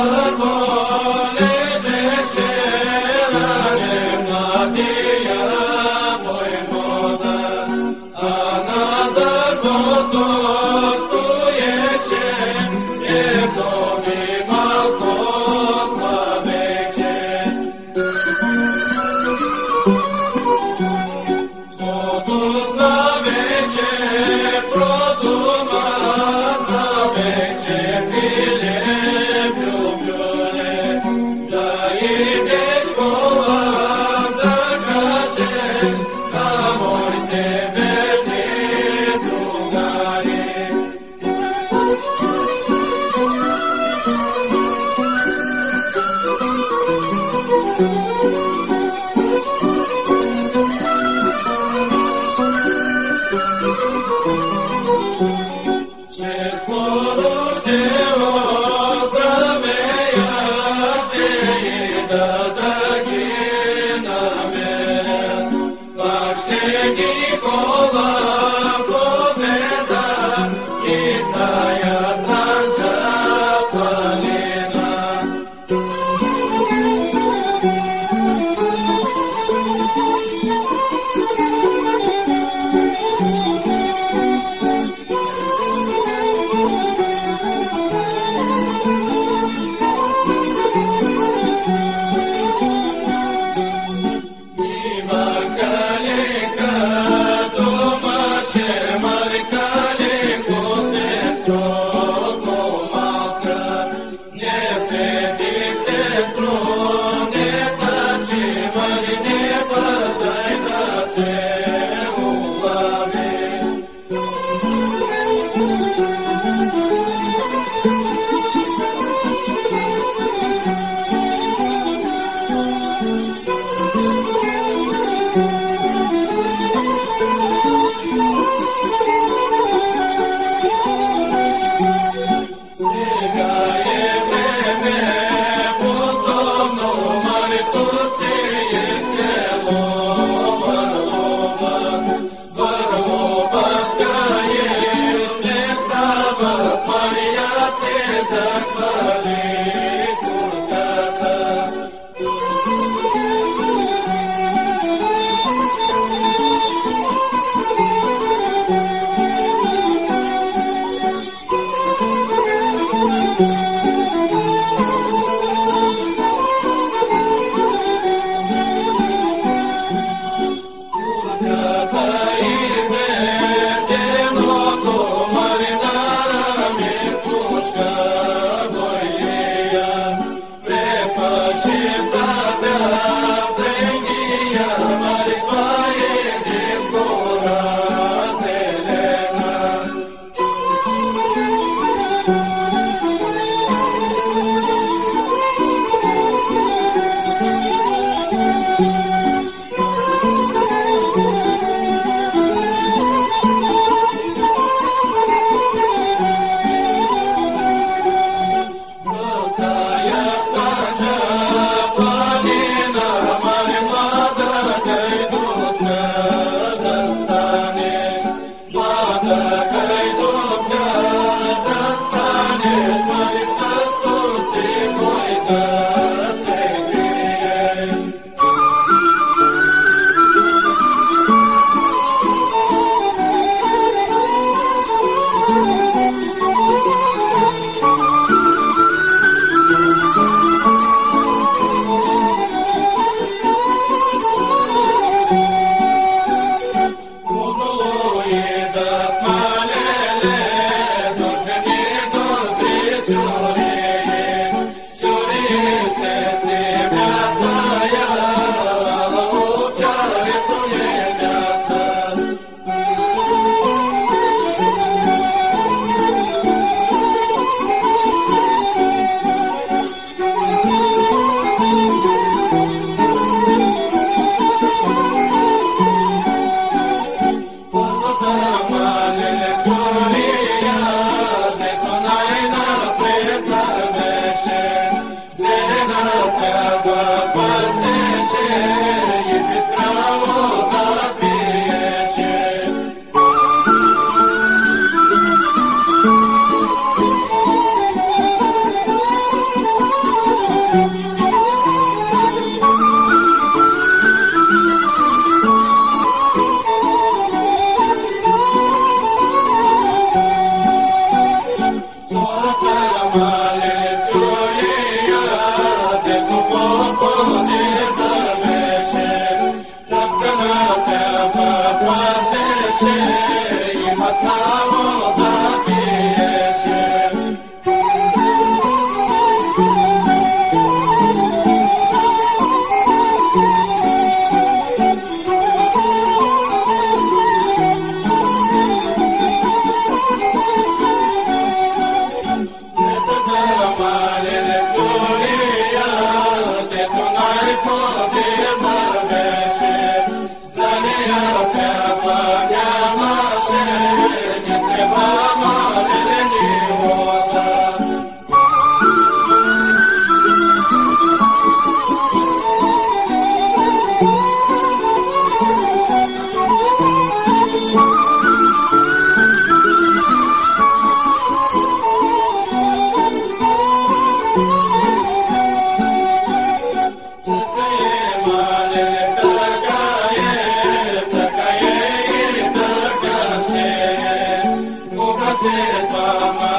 Slave, Sidhak body. You.